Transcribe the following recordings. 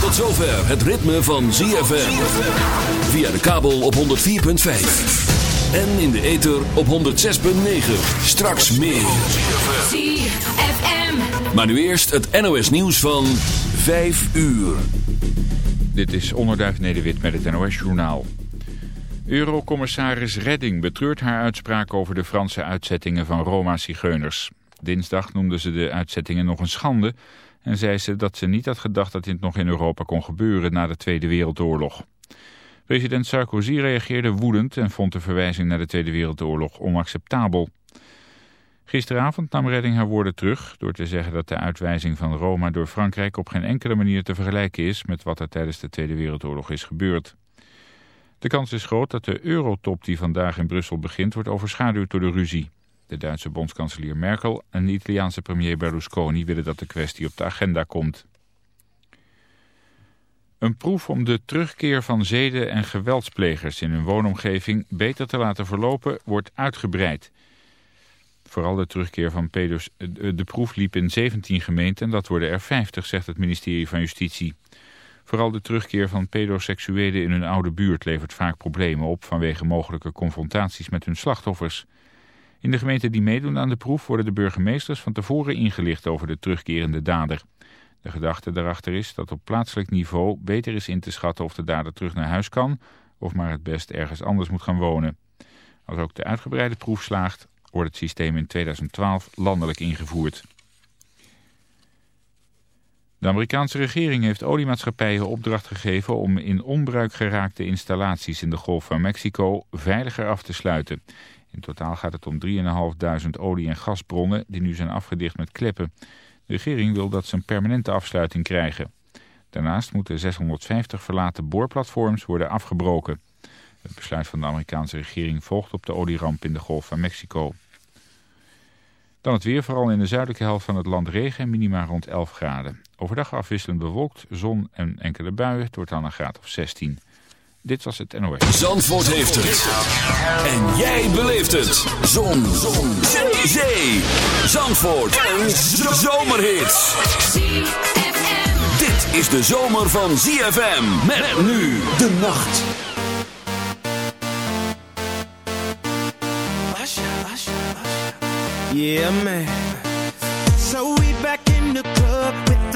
Tot zover het ritme van ZFM. Via de kabel op 104.5. En in de ether op 106.9. Straks meer. ZFM. Maar nu eerst het NOS nieuws van 5 uur. Dit is Onderduif Nederwit met het NOS Journaal. Eurocommissaris Redding betreurt haar uitspraak over de Franse uitzettingen van Roma-Zigeuners. Dinsdag noemde ze de uitzettingen nog een schande en zei ze dat ze niet had gedacht dat dit nog in Europa kon gebeuren na de Tweede Wereldoorlog. President Sarkozy reageerde woedend en vond de verwijzing naar de Tweede Wereldoorlog onacceptabel. Gisteravond nam Redding haar woorden terug door te zeggen dat de uitwijzing van Roma door Frankrijk op geen enkele manier te vergelijken is met wat er tijdens de Tweede Wereldoorlog is gebeurd. De kans is groot dat de eurotop die vandaag in Brussel begint wordt overschaduwd door de ruzie. De Duitse bondskanselier Merkel en de Italiaanse premier Berlusconi willen dat de kwestie op de agenda komt. Een proef om de terugkeer van zeden- en geweldsplegers in hun woonomgeving beter te laten verlopen wordt uitgebreid. Vooral de terugkeer van pedos. De proef liep in 17 gemeenten en dat worden er 50, zegt het ministerie van Justitie. Vooral de terugkeer van pedoseksuelen in hun oude buurt levert vaak problemen op vanwege mogelijke confrontaties met hun slachtoffers. In de gemeenten die meedoen aan de proef worden de burgemeesters van tevoren ingelicht over de terugkerende dader. De gedachte daarachter is dat op plaatselijk niveau beter is in te schatten of de dader terug naar huis kan of maar het best ergens anders moet gaan wonen. Als ook de uitgebreide proef slaagt, wordt het systeem in 2012 landelijk ingevoerd. De Amerikaanse regering heeft oliemaatschappijen opdracht gegeven om in onbruik geraakte installaties in de Golf van Mexico veiliger af te sluiten. In totaal gaat het om 3.500 olie- en gasbronnen die nu zijn afgedicht met kleppen. De regering wil dat ze een permanente afsluiting krijgen. Daarnaast moeten 650 verlaten boorplatforms worden afgebroken. Het besluit van de Amerikaanse regering volgt op de olieramp in de Golf van Mexico. Dan het weer, vooral in de zuidelijke helft van het land regen en minima rond 11 graden. Overdag afwisselend bewolkt, zon en enkele buien, wordt dan een graad of 16. Dit was het NOS. Zandvoort heeft het. En jij beleeft het. Zon. Zon. Zee. Zandvoort. Een zomerhit. Dit is de zomer van ZFM. Met nu de nacht. Yeah, man. So we back in the club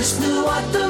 Listen to what the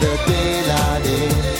de deladeer.